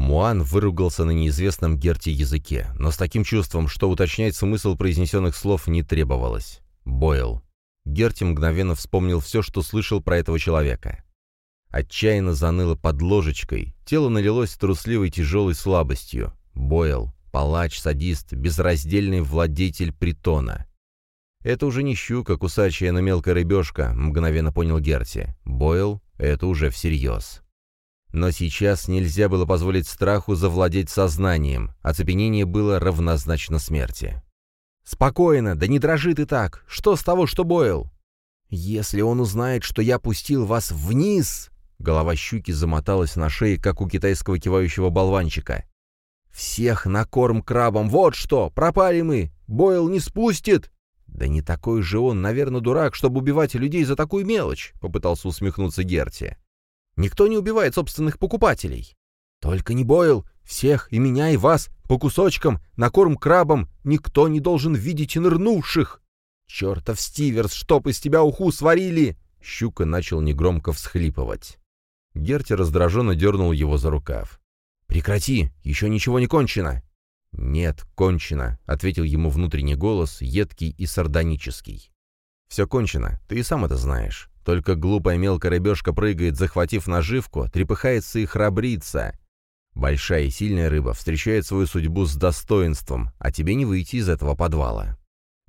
Муан выругался на неизвестном Герте языке, но с таким чувством, что уточнять смысл произнесенных слов не требовалось. Бойл. Герти мгновенно вспомнил все, что слышал про этого человека. Отчаянно заныло под ложечкой, тело налилось трусливой тяжелой слабостью. Бойл, палач, садист, безраздельный владетель притона. Это уже не щука, кусачая на мелкая рыбешка, мгновенно понял Герти. Бойл — это уже всерьез. Но сейчас нельзя было позволить страху завладеть сознанием, оцепенение было равнозначно смерти. «Спокойно, да не дрожи ты так! Что с того, что Бойл?» «Если он узнает, что я пустил вас вниз...» Голова щуки замоталась на шее, как у китайского кивающего болванчика. «Всех на корм крабам! Вот что! Пропали мы! Бойл не спустит!» «Да не такой же он, наверное, дурак, чтобы убивать людей за такую мелочь!» — попытался усмехнуться Герти. Никто не убивает собственных покупателей. Только не Бойл, всех, и меня, и вас, по кусочкам, на корм крабам, никто не должен видеть нырнувших. Чертов Стиверс, чтоб из тебя уху сварили!» Щука начал негромко всхлипывать. Герти раздраженно дернул его за рукав. «Прекрати, еще ничего не кончено!» «Нет, кончено», — ответил ему внутренний голос, едкий и сардонический. «Все кончено, ты и сам это знаешь. Только глупая мелкая рыбешка прыгает, захватив наживку, трепыхается и храбрится. Большая и сильная рыба встречает свою судьбу с достоинством, а тебе не выйти из этого подвала.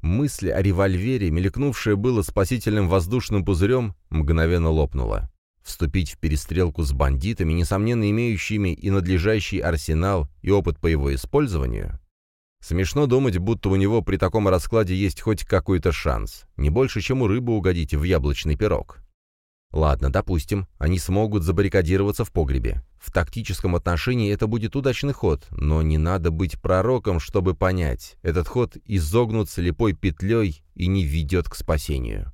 Мысль о револьвере, мелькнувшая было спасительным воздушным пузырем, мгновенно лопнула. Вступить в перестрелку с бандитами, несомненно имеющими и надлежащий арсенал, и опыт по его использованию, Смешно думать, будто у него при таком раскладе есть хоть какой-то шанс. Не больше, чем у рыбы угодить в яблочный пирог. Ладно, допустим, они смогут забаррикадироваться в погребе. В тактическом отношении это будет удачный ход, но не надо быть пророком, чтобы понять, этот ход изогнут слепой петлей и не ведет к спасению.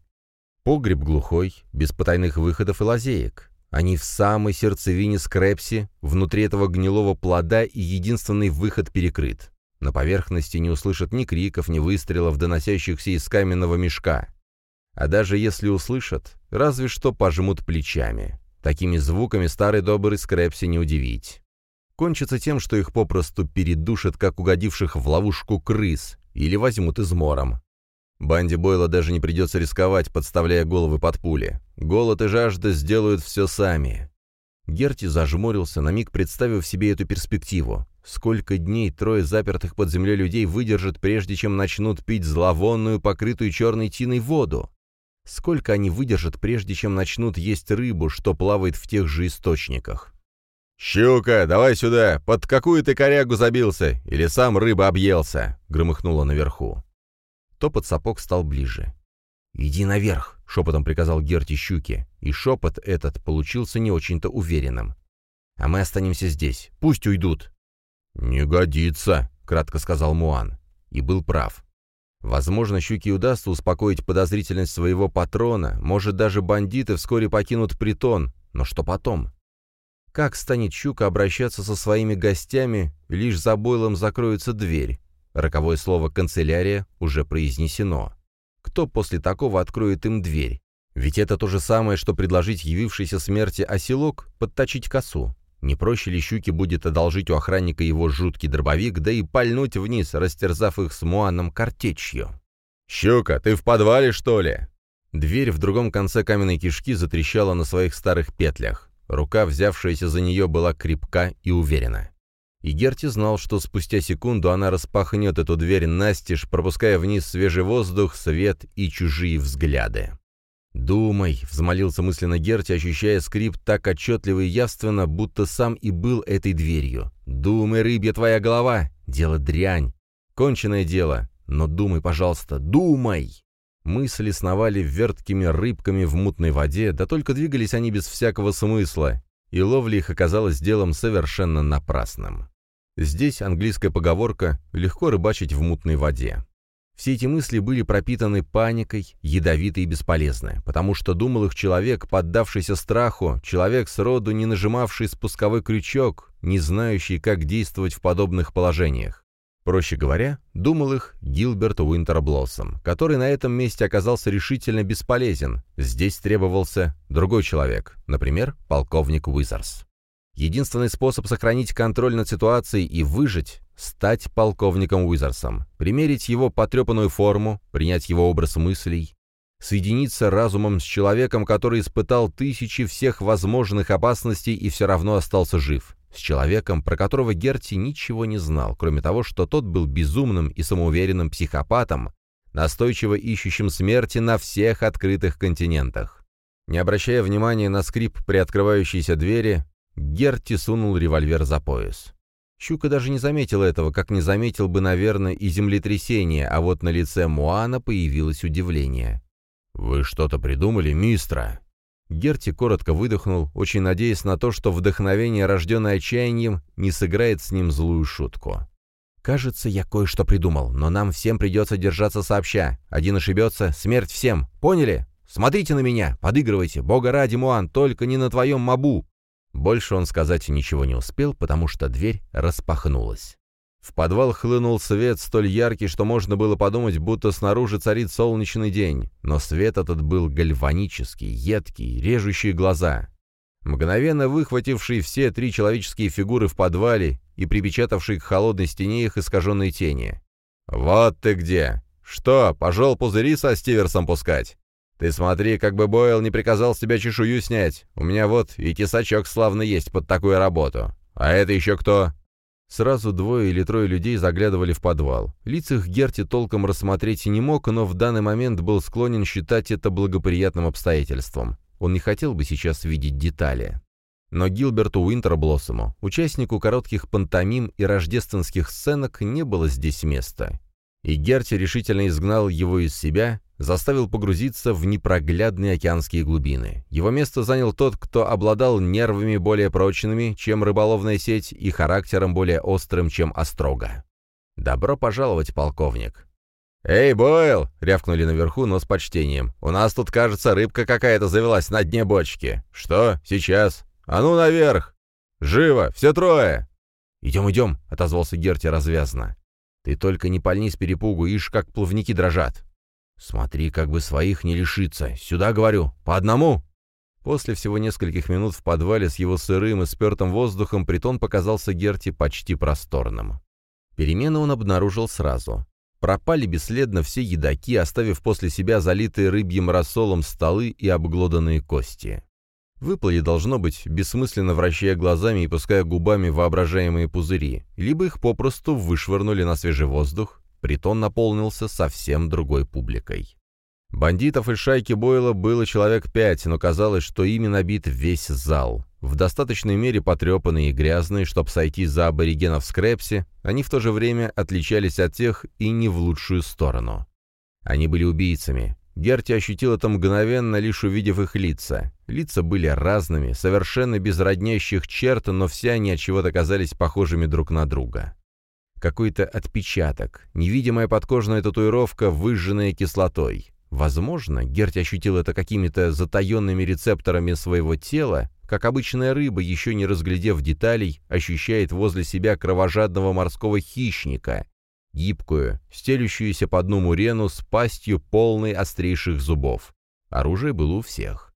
Погреб глухой, без потайных выходов и лазеек. Они в самой сердцевине скрепси, внутри этого гнилого плода и единственный выход перекрыт. На поверхности не услышат ни криков, ни выстрелов, доносящихся из каменного мешка. А даже если услышат, разве что пожмут плечами. Такими звуками старый добрый Скрэпси не удивить. Кончится тем, что их попросту передушат, как угодивших в ловушку крыс, или возьмут измором. Банде Бойла даже не придется рисковать, подставляя головы под пули. Голод и жажда сделают все сами. Герти зажмурился, на миг представив себе эту перспективу. Сколько дней трое запертых под землей людей выдержат, прежде чем начнут пить зловонную, покрытую черной тиной воду? Сколько они выдержат, прежде чем начнут есть рыбу, что плавает в тех же источниках? «Щука, давай сюда! Под какую ты корягу забился? Или сам рыба объелся?» — громыхнуло наверху. Топот сапог стал ближе. «Иди наверх!» — шепотом приказал Герти щуке, и шепот этот получился не очень-то уверенным. «А мы останемся здесь. Пусть уйдут. «Не годится», — кратко сказал Муан. И был прав. Возможно, Щуке удастся успокоить подозрительность своего патрона, может, даже бандиты вскоре покинут притон, но что потом? Как станет Щука обращаться со своими гостями, лишь за бойлом закроется дверь? Роковое слово «канцелярия» уже произнесено. Кто после такого откроет им дверь? Ведь это то же самое, что предложить явившейся смерти оселок подточить косу. Не проще ли щуки будет одолжить у охранника его жуткий дробовик, да и пальнуть вниз, растерзав их с Муаном картечью? «Щука, ты в подвале, что ли?» Дверь в другом конце каменной кишки затрещала на своих старых петлях. Рука, взявшаяся за нее, была крепка и уверена. И Герти знал, что спустя секунду она распахнет эту дверь настежь, пропуская вниз свежий воздух, свет и чужие взгляды. «Думай», — взмолился мысленно Герти, ощущая скрип так отчетливо и явственно, будто сам и был этой дверью. «Думай, рыбья твоя голова! Дело дрянь! Конченое дело! Но думай, пожалуйста, думай!» Мысли сновали верткими рыбками в мутной воде, да только двигались они без всякого смысла, и ловля их оказалась делом совершенно напрасным. Здесь английская поговорка «легко рыбачить в мутной воде». Все эти мысли были пропитаны паникой, ядовиты и бесполезны, потому что думал их человек, поддавшийся страху, человек сроду не нажимавший спусковой крючок, не знающий, как действовать в подобных положениях. Проще говоря, думал их Гилберт Уинтерблоссом, который на этом месте оказался решительно бесполезен. Здесь требовался другой человек, например, полковник Уизерс. Единственный способ сохранить контроль над ситуацией и выжить — стать полковником Уизерсом, примерить его потрепанную форму, принять его образ мыслей, соединиться разумом с человеком, который испытал тысячи всех возможных опасностей и все равно остался жив, с человеком, про которого Герти ничего не знал, кроме того, что тот был безумным и самоуверенным психопатом, настойчиво ищущим смерти на всех открытых континентах. Не обращая внимания на скрип приоткрывающейся двери, Герти сунул револьвер за пояс. Щука даже не заметил этого, как не заметил бы, наверное, и землетрясение, а вот на лице Муана появилось удивление. «Вы что-то придумали, мистра?» Герти коротко выдохнул, очень надеясь на то, что вдохновение, рожденное отчаянием, не сыграет с ним злую шутку. «Кажется, я кое-что придумал, но нам всем придется держаться сообща. Один ошибется, смерть всем. Поняли? Смотрите на меня, подыгрывайте, бога ради, Муан, только не на твоем мабу!» Больше он сказать ничего не успел, потому что дверь распахнулась. В подвал хлынул свет столь яркий, что можно было подумать, будто снаружи царит солнечный день, но свет этот был гальванический, едкий, режущий глаза. Мгновенно выхвативший все три человеческие фигуры в подвале и припечатавший к холодной стене их искаженной тени. «Вот ты где! Что, пожел пузыри со Стиверсом пускать? «Ты смотри, как бы Бойл не приказал с тебя чешую снять. У меня вот и тесачок славно есть под такую работу. А это еще кто?» Сразу двое или трое людей заглядывали в подвал. Лиц их Герти толком рассмотреть не мог, но в данный момент был склонен считать это благоприятным обстоятельством. Он не хотел бы сейчас видеть детали. Но Гилберту Уинтерблоссому, участнику коротких пантомим и рождественских сценок, не было здесь места. И Герти решительно изгнал его из себя, заставил погрузиться в непроглядные океанские глубины. Его место занял тот, кто обладал нервами более прочными, чем рыболовная сеть, и характером более острым, чем острога. «Добро пожаловать, полковник!» «Эй, Бойл!» — рявкнули наверху, но с почтением. «У нас тут, кажется, рыбка какая-то завелась на дне бочки. Что? Сейчас? А ну наверх! Живо! Все трое!» «Идем, идем!» — отозвался Герти развязно. «Ты только не пальни с перепугу, ишь, как плавники дрожат!» «Смотри, как бы своих не лишиться. Сюда, говорю, по одному!» После всего нескольких минут в подвале с его сырым и спертым воздухом притон показался Герти почти просторным. Перемены он обнаружил сразу. Пропали бесследно все едоки, оставив после себя залитые рыбьим рассолом столы и обглоданные кости. Выплыли, должно быть, бессмысленно вращая глазами и пуская губами воображаемые пузыри, либо их попросту вышвырнули на свежий воздух, Притон наполнился совсем другой публикой. Бандитов из шайки Бойла было человек пять, но казалось, что ими набит весь зал. В достаточной мере потрепанные и грязные, чтобы сойти за аборигенов Скрепси, они в то же время отличались от тех и не в лучшую сторону. Они были убийцами. Герти ощутил это мгновенно, лишь увидев их лица. Лица были разными, совершенно без роднящих черт, но все они от чего-то казались похожими друг на друга какой-то отпечаток, невидимая подкожная татуировка, выжженная кислотой. Возможно, Герти ощутил это какими-то затаенными рецепторами своего тела, как обычная рыба, еще не разглядев деталей, ощущает возле себя кровожадного морского хищника, гибкую, стелющуюся по дну мурену с пастью полной острейших зубов. Оружие было у всех.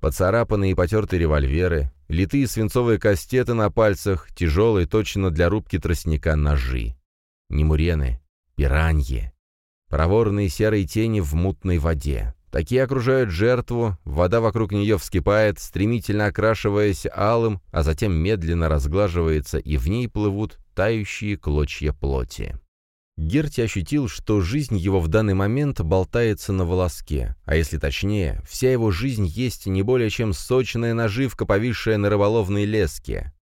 Поцарапанные и потертые револьверы, литые свинцовые кастеты на пальцах, тяжелые точно для рубки тростника ножи. Немурены, пираньи. Проворные серые тени в мутной воде. Такие окружают жертву, вода вокруг нее вскипает, стремительно окрашиваясь алым, а затем медленно разглаживается, и в ней плывут тающие клочья плоти. Герти ощутил, что жизнь его в данный момент болтается на волоске, а если точнее, вся его жизнь есть не более чем сочная наживка, повисшая на рыболовной леске.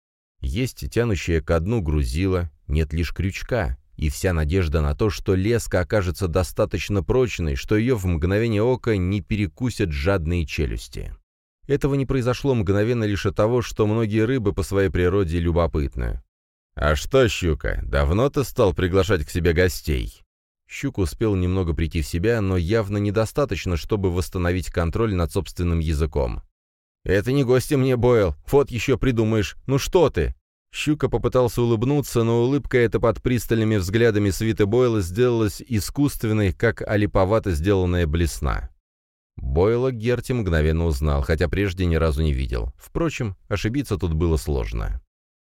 Есть тянущая ко дну грузила, нет лишь крючка, и вся надежда на то, что леска окажется достаточно прочной, что ее в мгновение ока не перекусят жадные челюсти. Этого не произошло мгновенно лишь от того, что многие рыбы по своей природе любопытны. «А что, Щука, давно ты стал приглашать к себе гостей?» Щук успел немного прийти в себя, но явно недостаточно, чтобы восстановить контроль над собственным языком. «Это не гости мне, Бойл. Вот еще придумаешь. Ну что ты?» Щука попытался улыбнуться, но улыбка эта под пристальными взглядами свиты Бойла сделалась искусственной, как олиповато сделанная блесна. Бойла Герти мгновенно узнал, хотя прежде ни разу не видел. Впрочем, ошибиться тут было сложно.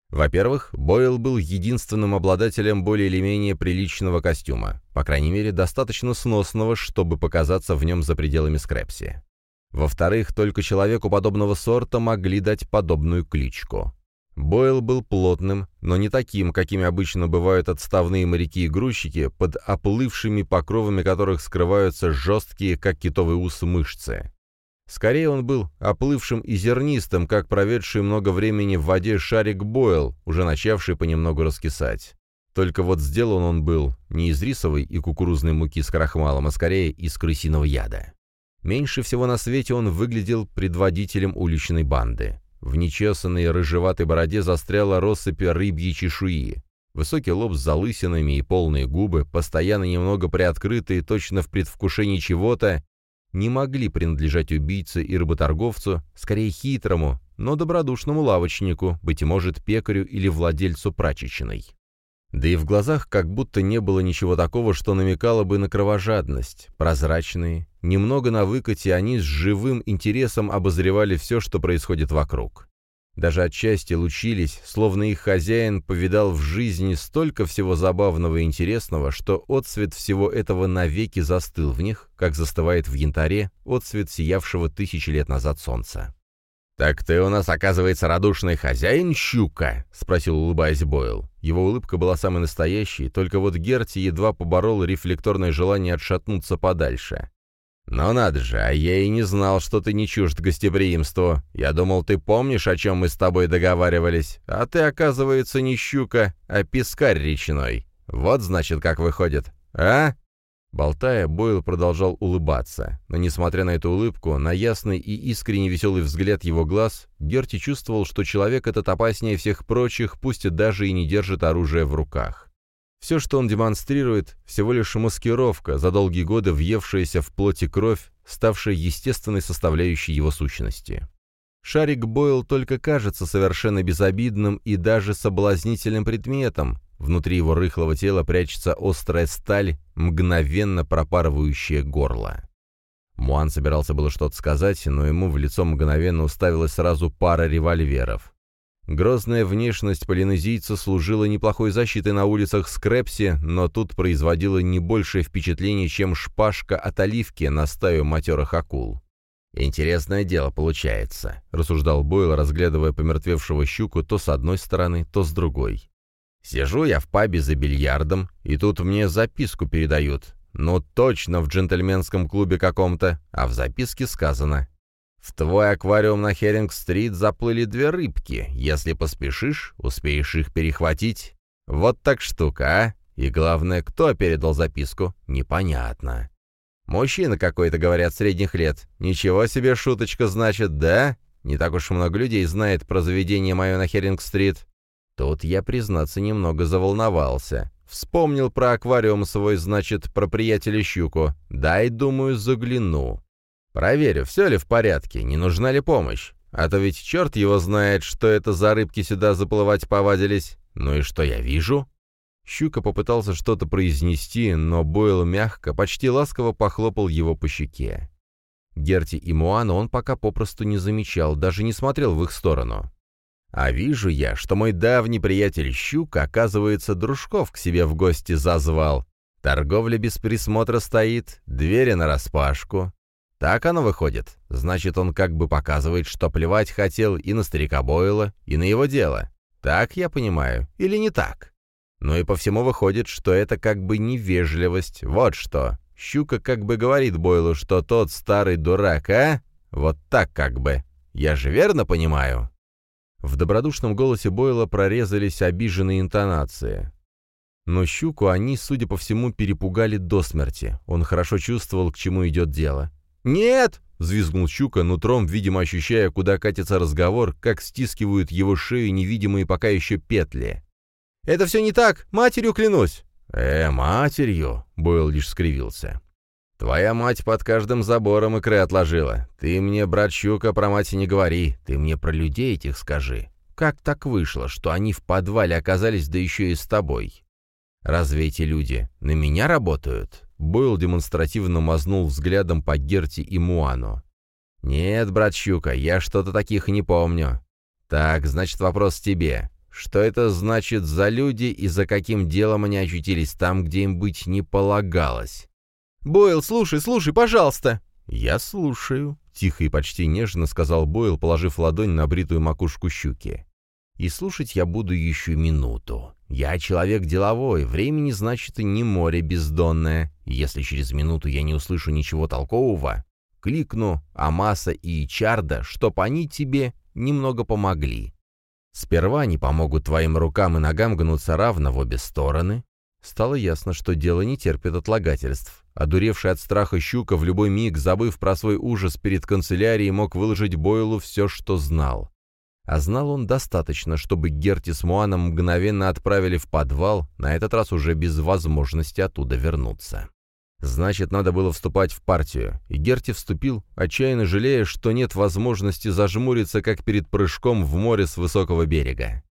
Во-первых, Бойл был единственным обладателем более или менее приличного костюма, по крайней мере, достаточно сносного, чтобы показаться в нем за пределами Скрепси. Во-вторых, только человеку подобного сорта могли дать подобную кличку. Бойл был плотным, но не таким, какими обычно бывают отставные моряки и грузчики, под оплывшими покровами которых скрываются жесткие, как китовый ус, мышцы. Скорее он был оплывшим и зернистым, как проведший много времени в воде шарик Бойл, уже начавший понемногу раскисать. Только вот сделан он был не из рисовой и кукурузной муки с крахмалом, а скорее из крысиного яда. Меньше всего на свете он выглядел предводителем уличной банды. В нечесанной рыжеватой бороде застряла россыпь рыбьей чешуи. Высокий лоб с залысинами и полные губы, постоянно немного приоткрытые, точно в предвкушении чего-то, не могли принадлежать убийце и работорговцу, скорее хитрому, но добродушному лавочнику, быть может, пекарю или владельцу прачечной. Да и в глазах как будто не было ничего такого, что намекало бы на кровожадность. Прозрачные, немного на выкате, они с живым интересом обозревали все, что происходит вокруг. Даже отчасти лучились, словно их хозяин повидал в жизни столько всего забавного и интересного, что отцвет всего этого навеки застыл в них, как застывает в янтаре отцвет сиявшего тысячи лет назад солнца. «Так ты у нас, оказывается, радушный хозяин, щука?» — спросил, улыбаясь Бойл. Его улыбка была самой настоящей, только вот Герти едва поборол рефлекторное желание отшатнуться подальше. «Но надо же, а я и не знал, что ты не чужд гостеприимству. Я думал, ты помнишь, о чем мы с тобой договаривались. А ты, оказывается, не щука, а пескарь речной. Вот, значит, как выходит. А?» Болтая, Бойл продолжал улыбаться, но, несмотря на эту улыбку, на ясный и искренне веселый взгляд его глаз, Герти чувствовал, что человек этот опаснее всех прочих, пусть и даже и не держит оружие в руках. Все, что он демонстрирует, всего лишь маскировка, за долгие годы въевшаяся в плоти кровь, ставшая естественной составляющей его сущности. Шарик Бойл только кажется совершенно безобидным и даже соблазнительным предметом, Внутри его рыхлого тела прячется острая сталь, мгновенно пропарывающая горло. Муан собирался было что-то сказать, но ему в лицо мгновенно уставилась сразу пара револьверов. Грозная внешность полинезийца служила неплохой защитой на улицах Скрепси, но тут производила не большее впечатление, чем шпажка от оливки на стаю матерых акул. «Интересное дело получается», — рассуждал Бойл, разглядывая помертвевшего щуку то с одной стороны, то с другой. Сижу я в пабе за бильярдом, и тут мне записку передают. Ну, точно в джентльменском клубе каком-то, а в записке сказано. В твой аквариум на Херинг-стрит заплыли две рыбки. Если поспешишь, успеешь их перехватить. Вот так штука, а? И главное, кто передал записку, непонятно. Мужчина какой-то, говорят, средних лет. Ничего себе шуточка, значит, да? Не так уж много людей знает про заведение мое на Херинг-стрит. Тут я, признаться, немного заволновался. Вспомнил про аквариум свой, значит, про приятеля щуку. Дай, думаю, загляну. Проверю, все ли в порядке, не нужна ли помощь. А то ведь черт его знает, что это за рыбки сюда заплывать повадились. Ну и что я вижу? Щука попытался что-то произнести, но Бойл мягко, почти ласково похлопал его по щеке. Герти и Муана он пока попросту не замечал, даже не смотрел в их сторону. А вижу я, что мой давний приятель Щук, оказывается, дружков к себе в гости зазвал. Торговля без присмотра стоит, двери нараспашку. Так оно выходит. Значит, он как бы показывает, что плевать хотел и на старика Бойла, и на его дело. Так я понимаю, или не так? Ну и по всему выходит, что это как бы невежливость. Вот что. Щука как бы говорит Бойлу, что тот старый дурак, а? Вот так как бы. Я же верно понимаю? В добродушном голосе Бойла прорезались обиженные интонации. Но щуку они, судя по всему, перепугали до смерти. Он хорошо чувствовал, к чему идет дело. «Нет!» — взвизгнул щука, нутром, видимо, ощущая, куда катится разговор, как стискивают его шею невидимые пока еще петли. «Это все не так! Матерью клянусь!» «Э, матерью!» — Бойл лишь скривился. «Твоя мать под каждым забором икры отложила. Ты мне, брат Щука, про мать не говори, ты мне про людей этих скажи. Как так вышло, что они в подвале оказались, да еще и с тобой? Разве эти люди на меня работают? Бойл демонстративно мазнул взглядом по Герти и Муану. «Нет, брат Щука, я что-то таких не помню. Так, значит, вопрос тебе. Что это значит за люди и за каким делом они очутились там, где им быть не полагалось?» «Бойл, слушай, слушай, пожалуйста!» «Я слушаю», — тихо и почти нежно сказал Бойл, положив ладонь на бритую макушку щуки. «И слушать я буду еще минуту. Я человек деловой, времени, значит, и не море бездонное. Если через минуту я не услышу ничего толкового, кликну Амаса и Чарда, чтоб они тебе немного помогли. Сперва они помогут твоим рукам и ногам гнуться равно в обе стороны. Стало ясно, что дело не терпит отлагательств. Одуревший от страха щука в любой миг, забыв про свой ужас перед канцелярией, мог выложить Бойлу все, что знал. А знал он достаточно, чтобы Герти с Муаном мгновенно отправили в подвал, на этот раз уже без возможности оттуда вернуться. Значит, надо было вступать в партию, и Герти вступил, отчаянно жалея, что нет возможности зажмуриться, как перед прыжком в море с высокого берега.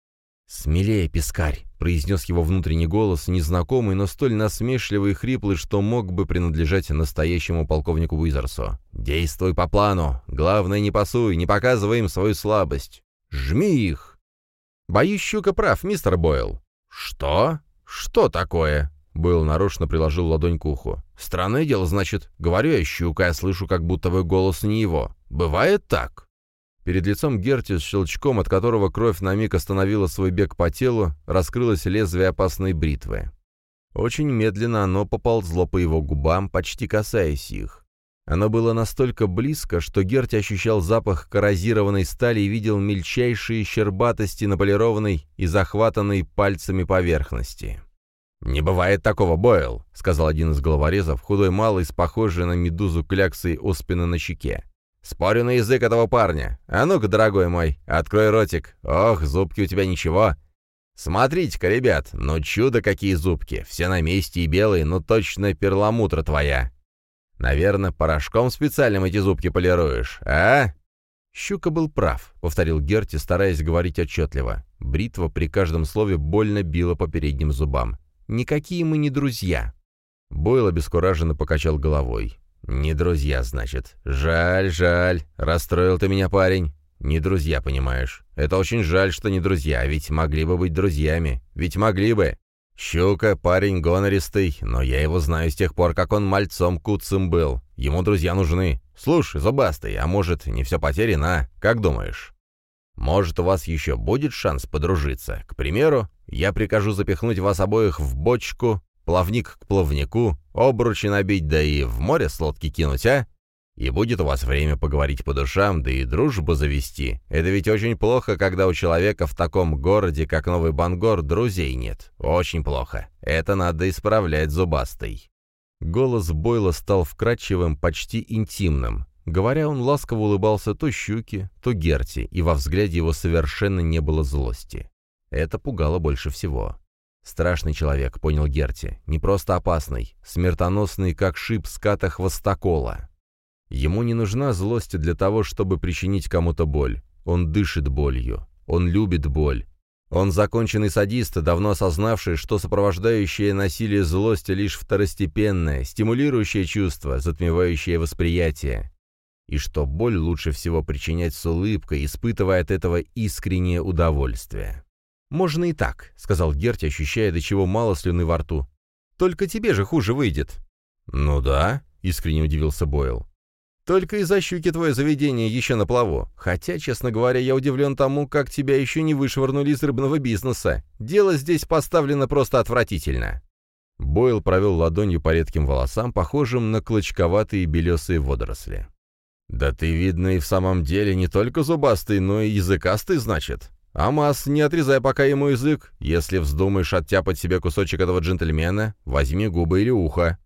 «Смелее, пескарь!» — произнес его внутренний голос, незнакомый, но столь насмешливый и хриплый, что мог бы принадлежать настоящему полковнику Уизерсу. «Действуй по плану! Главное, не пасуй, не показывай им свою слабость! Жми их!» «Боюсь, щука прав, мистер Бойл». «Что? Что такое?» Бойл нарочно приложил ладонь к уху. «Странное дело, значит. Говорю я щука, я слышу, как будто вы голос не его. Бывает так?» Перед лицом Герти с щелчком, от которого кровь на миг остановила свой бег по телу, раскрылось лезвие опасной бритвы. Очень медленно оно поползло по его губам, почти касаясь их. Оно было настолько близко, что Герт ощущал запах коррозированной стали и видел мельчайшие щербатости на полированной и захватанной пальцами поверхности. «Не бывает такого, Бойл», — сказал один из головорезов, худой малый, с похожей на медузу кляксой оспины на щеке. «Спорю на язык этого парня. А ну-ка, дорогой мой, открой ротик. Ох, зубки у тебя ничего. Смотрите-ка, ребят, ну чудо какие зубки. Все на месте и белые, но точно перламутра твоя. Наверное, порошком специальным эти зубки полируешь, а?» «Щука был прав», — повторил Герти, стараясь говорить отчетливо. Бритва при каждом слове больно била по передним зубам. «Никакие мы не друзья». Бойл обескураженно покачал головой. «Не друзья, значит. Жаль, жаль. Расстроил ты меня, парень. Не друзья, понимаешь. Это очень жаль, что не друзья, ведь могли бы быть друзьями. Ведь могли бы. «Щука, парень гонористый, но я его знаю с тех пор, как он мальцом куцым был. Ему друзья нужны. Слушай, зубастый, а может, не все потеряно, как думаешь?» «Может, у вас еще будет шанс подружиться? К примеру, я прикажу запихнуть вас обоих в бочку, плавник к плавнику, обручи набить, да и в море с лодки кинуть, а? И будет у вас время поговорить по душам, да и дружбу завести. Это ведь очень плохо, когда у человека в таком городе, как Новый Бангор, друзей нет. Очень плохо. Это надо исправлять зубастой». Голос Бойла стал вкрадчивым, почти интимным. Говоря, он ласково улыбался то щуке, то Герти, и во взгляде его совершенно не было злости. Это пугало больше всего. «Страшный человек», — понял Герти, — «не просто опасный, смертоносный, как шип ската хвостокола». Ему не нужна злость для того, чтобы причинить кому-то боль. Он дышит болью. Он любит боль. Он законченный садист, давно осознавший, что сопровождающее насилие злость лишь второстепенное, стимулирующее чувство, затмевающее восприятие. И что боль лучше всего причинять с улыбкой, испытывая от этого искреннее удовольствие. «Можно и так», — сказал Герти, ощущая, до чего мало слюны во рту. «Только тебе же хуже выйдет». «Ну да», — искренне удивился Бойл. Только из-за щуки твое заведение еще на плаву. Хотя, честно говоря, я удивлен тому, как тебя еще не вышвырнули из рыбного бизнеса. Дело здесь поставлено просто отвратительно». Бойл провел ладонью по редким волосам, похожим на клочковатые белесые водоросли. «Да ты, видно, и в самом деле не только зубастый, но и языкастый, значит. Амаз, не отрезай пока ему язык. Если вздумаешь оттяпать себе кусочек этого джентльмена, возьми губы или ухо».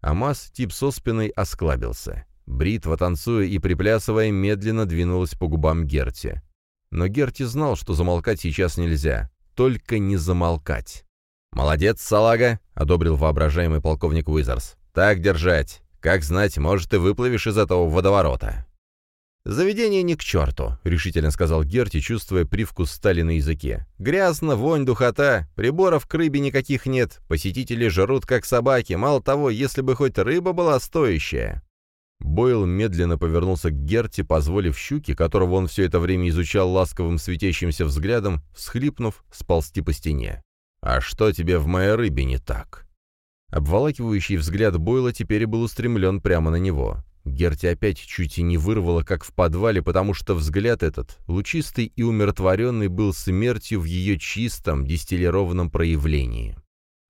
Амаз, тип со спиной, осклабился. Бритва, танцуя и приплясывая, медленно двинулась по губам Герти. Но Герти знал, что замолкать сейчас нельзя. Только не замолкать. «Молодец, салага!» — одобрил воображаемый полковник Уизерс. «Так держать. Как знать, может, ты выплывешь из этого водоворота». «Заведение ни к черту», — решительно сказал Герти, чувствуя привкус стали на языке. «Грязно, вонь, духота, приборов к рыбе никаких нет, посетители жрут, как собаки, мало того, если бы хоть рыба была стоящая». Бойл медленно повернулся к Герти, позволив щуке, которого он все это время изучал ласковым светящимся взглядом, всхлипнув, сползти по стене. «А что тебе в моей рыбе не так?» Обволакивающий взгляд Бойла теперь был устремлен прямо на него. Герти опять чуть и не вырвала, как в подвале, потому что взгляд этот, лучистый и умиротворенный, был смертью в ее чистом, дистиллированном проявлении.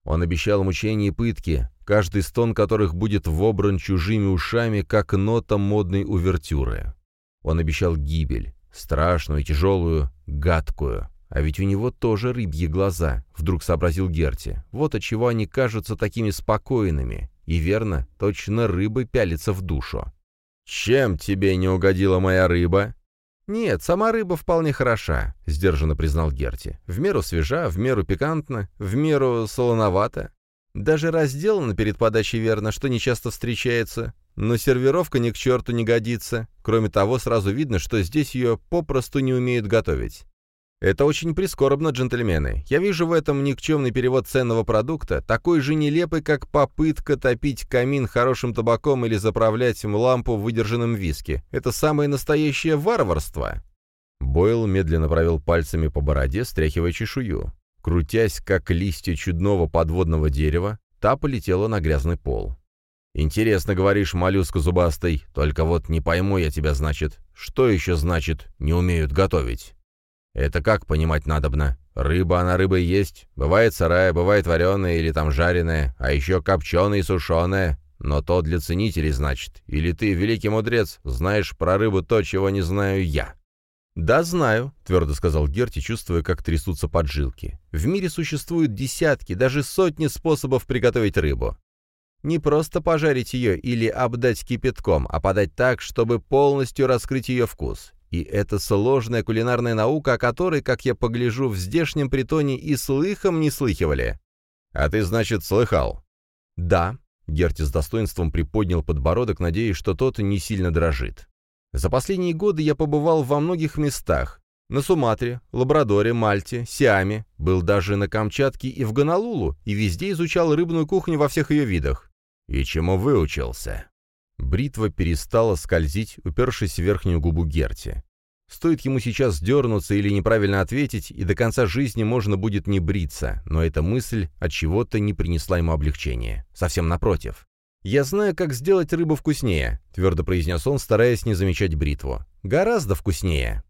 Он обещал мучения и пытки, каждый стон которых будет вобран чужими ушами, как нота модной увертюры. Он обещал гибель, страшную, тяжелую, гадкую. А ведь у него тоже рыбьи глаза, вдруг сообразил Герти. Вот отчего они кажутся такими спокойными, и верно, точно рыбы пялится в душу. «Чем тебе не угодила моя рыба?» «Нет, сама рыба вполне хороша», — сдержанно признал Герти. «В меру свежа, в меру пикантна, в меру солоновата. Даже разделана перед подачей верно, что нечасто встречается. Но сервировка ни к черту не годится. Кроме того, сразу видно, что здесь ее попросту не умеют готовить. Это очень прискорбно, джентльмены. Я вижу в этом никчемный перевод ценного продукта, такой же нелепый, как попытка топить камин хорошим табаком или заправлять лампу выдержанным виски. Это самое настоящее варварство. Бойл медленно провел пальцами по бороде, стряхивая чешую. Крутясь, как листья чудного подводного дерева, та полетела на грязный пол. «Интересно, говоришь, моллюска зубастый, только вот не пойму я тебя, значит. Что еще значит «не умеют готовить»?» Это как понимать надобно? Рыба, она рыбой есть. Бывает сырая, бывает вареная или там жареная, а еще копченая и сушеная. Но то для ценителей, значит. Или ты, великий мудрец, знаешь про рыбу то, чего не знаю я?» «Да, знаю», — твердо сказал Герти, чувствуя, как трясутся поджилки. «В мире существуют десятки, даже сотни способов приготовить рыбу. Не просто пожарить ее или обдать кипятком, а подать так, чтобы полностью раскрыть ее вкус. И это сложная кулинарная наука, о которой, как я погляжу, в здешнем притоне и слыхом не слыхивали. А ты, значит, слыхал? Да. Герти с достоинством приподнял подбородок, надеясь, что тот не сильно дрожит. За последние годы я побывал во многих местах. На Суматре, Лабрадоре, Мальте, Сиаме, был даже на Камчатке и в Гонолулу, и везде изучал рыбную кухню во всех ее видах. И чему выучился? Бритва перестала скользить, упершись в верхнюю губу Герти. Стоит ему сейчас дернуться или неправильно ответить, и до конца жизни можно будет не бриться, но эта мысль от чего-то не принесла ему облегчения. Совсем напротив. «Я знаю, как сделать рыбу вкуснее», — твердо произнес он, стараясь не замечать бритву. «Гораздо вкуснее».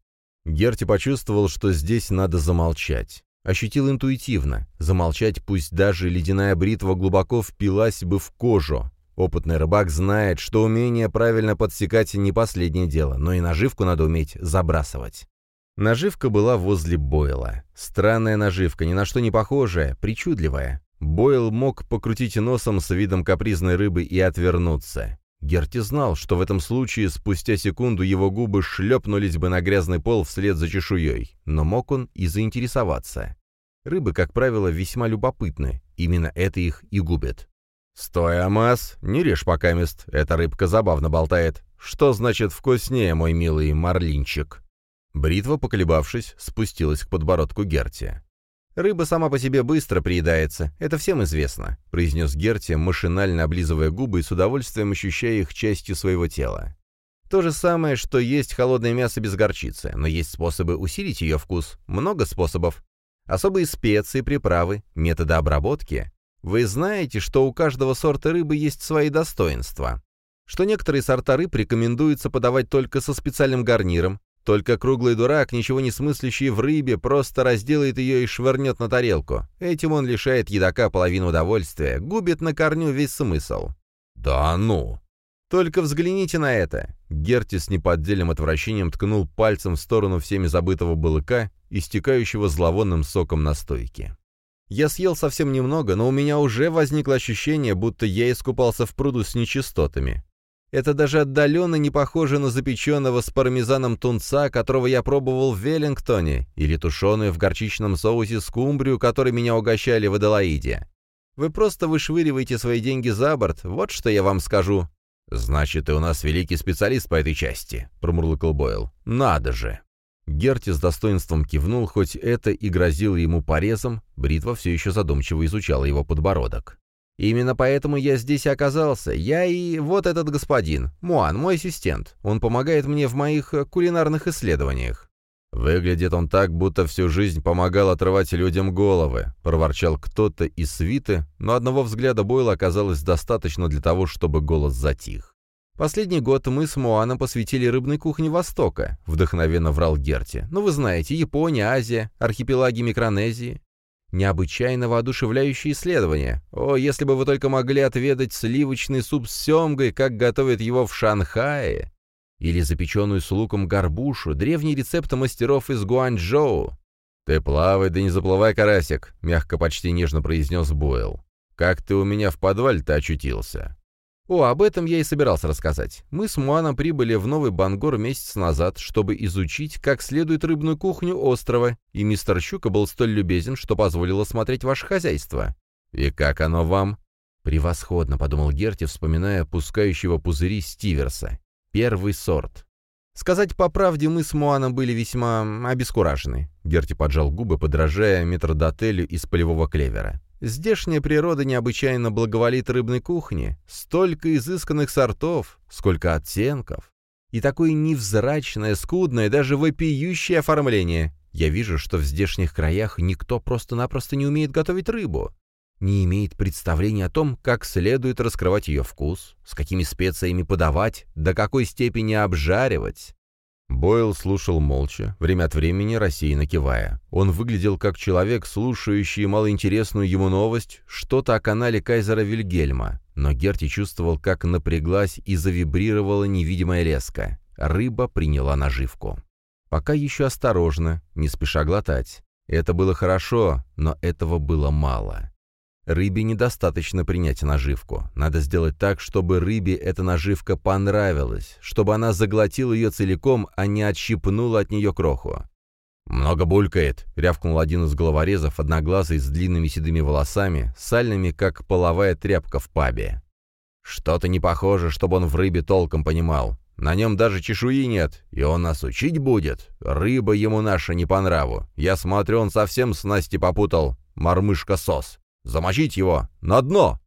Герти почувствовал, что здесь надо замолчать. Ощутил интуитивно. Замолчать, пусть даже ледяная бритва глубоко впилась бы в кожу, Опытный рыбак знает, что умение правильно подсекать не последнее дело, но и наживку надо уметь забрасывать. Наживка была возле Бойла. Странная наживка, ни на что не похожая, причудливая. Бойл мог покрутить носом с видом капризной рыбы и отвернуться. Герти знал, что в этом случае спустя секунду его губы шлепнулись бы на грязный пол вслед за чешуей, но мог он и заинтересоваться. Рыбы, как правило, весьма любопытны, именно это их и губит. «Стой, Амаз, не режь покамест, эта рыбка забавно болтает. Что значит вкуснее, мой милый марлинчик?» Бритва, поколебавшись, спустилась к подбородку Герти. «Рыба сама по себе быстро приедается, это всем известно», — произнес Герти, машинально облизывая губы и с удовольствием ощущая их частью своего тела. То же самое, что есть холодное мясо без горчицы, но есть способы усилить ее вкус, много способов. Особые специи, приправы, методы обработки. Вы знаете, что у каждого сорта рыбы есть свои достоинства. Что некоторые сорта рыб рекомендуется подавать только со специальным гарниром, только круглый дурак, ничего не смыслящий в рыбе, просто разделает ее и швырнет на тарелку. Этим он лишает едока половину удовольствия, губит на корню весь смысл. «Да ну!» «Только взгляните на это!» Герти с неподдельным отвращением ткнул пальцем в сторону всеми забытого балыка, истекающего зловонным соком на стойке. Я съел совсем немного, но у меня уже возникло ощущение, будто я искупался в пруду с нечистотами. Это даже отдаленно не похоже на запеченного с пармезаном тунца, которого я пробовал в Веллингтоне, или тушеную в горчичном соусе скумбрию, которой меня угощали в Аделаиде. Вы просто вышвыриваете свои деньги за борт, вот что я вам скажу. «Значит, ты у нас великий специалист по этой части», — промурлыкал Бойл. «Надо же!» Герти с достоинством кивнул, хоть это и грозило ему порезом, бритва все еще задумчиво изучала его подбородок. «Именно поэтому я здесь и оказался. Я и вот этот господин, Муан, мой ассистент. Он помогает мне в моих э, кулинарных исследованиях». «Выглядит он так, будто всю жизнь помогал отрывать людям головы», — проворчал кто-то из свиты, но одного взгляда Бойла оказалось достаточно для того, чтобы голос затих. «Последний год мы с Муаном посвятили рыбной кухне Востока», — вдохновенно врал Герти. «Ну, вы знаете, Япония, Азия, архипелаги Микронезии. Необычайно воодушевляющие исследования. О, если бы вы только могли отведать сливочный суп с семгой, как готовят его в Шанхае. Или запеченную с луком горбушу, древний рецепт мастеров из Гуанчжоу. «Ты плавай, да не заплывай, карасик», — мягко, почти нежно произнес Бойл. «Как ты у меня в подвале-то очутился?» О, об этом я и собирался рассказать. Мы с Муаном прибыли в Новый Бангор месяц назад, чтобы изучить, как следует рыбную кухню острова, и мистер Щука был столь любезен, что позволил осмотреть ваше хозяйство. И как оно вам? Превосходно, подумал Герти, вспоминая пускающего пузыри Стиверса. Первый сорт. Сказать по правде, мы с Муаном были весьма обескуражены. Герти поджал губы, подражая метродотелю из полевого клевера. Здешняя природа необычайно благоволит рыбной кухне. Столько изысканных сортов, сколько оттенков. И такое невзрачное, скудное, даже вопиющее оформление. Я вижу, что в здешних краях никто просто-напросто не умеет готовить рыбу не имеет представления о том, как следует раскрывать ее вкус, с какими специями подавать, до какой степени обжаривать. Бойл слушал молча, время от времени рассеянно кивая. Он выглядел как человек, слушающий малоинтересную ему новость, что-то о канале Кайзера Вильгельма, но Герти чувствовал, как напряглась и завибрировала невидимая леска. Рыба приняла наживку. Пока еще осторожно, не спеша глотать. Это было хорошо, но этого было мало. Рыбе недостаточно принять наживку. Надо сделать так, чтобы рыбе эта наживка понравилась, чтобы она заглотила ее целиком, а не отщипнула от нее кроху. «Много булькает», — рявкнул один из головорезов, одноглазый, с длинными седыми волосами, сальными, как половая тряпка в пабе. «Что-то не похоже, чтобы он в рыбе толком понимал. На нем даже чешуи нет, и он нас учить будет. Рыба ему наша не по нраву. Я смотрю, он совсем снасти попутал. Мормышка-сос». Замочить его! На дно!»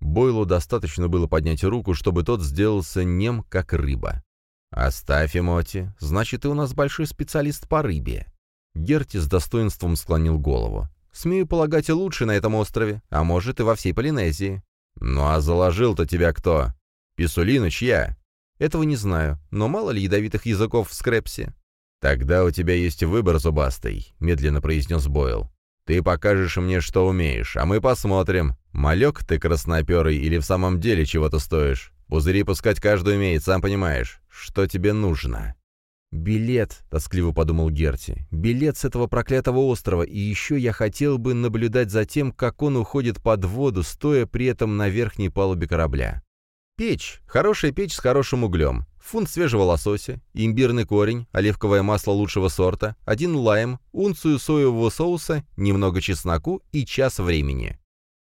Бойлу достаточно было поднять руку, чтобы тот сделался нем, как рыба. «Оставь, Эмоти, значит, ты у нас большой специалист по рыбе». Герти с достоинством склонил голову. «Смею полагать, и лучше на этом острове, а может, и во всей Полинезии». «Ну а заложил-то тебя кто? Писулина чья?» «Этого не знаю, но мало ли ядовитых языков в скрепсе». «Тогда у тебя есть выбор, зубастый», — медленно произнес Бойл. Ты покажешь мне, что умеешь, а мы посмотрим, малек ты красноперый или в самом деле чего-то стоишь. Пузыри пускать каждый умеет, сам понимаешь. Что тебе нужно?» «Билет», — тоскливо подумал Герти. «Билет с этого проклятого острова, и еще я хотел бы наблюдать за тем, как он уходит под воду, стоя при этом на верхней палубе корабля. Печь. Хорошая печь с хорошим углем фунт свежего лосося, имбирный корень, оливковое масло лучшего сорта, один лайм, унцию соевого соуса, немного чесноку и час времени.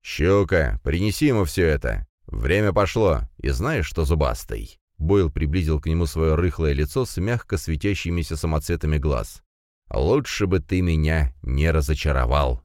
«Щука, принеси ему все это. Время пошло, и знаешь, что зубастый?» Бойл приблизил к нему свое рыхлое лицо с мягко светящимися самоцветами глаз. «Лучше бы ты меня не разочаровал».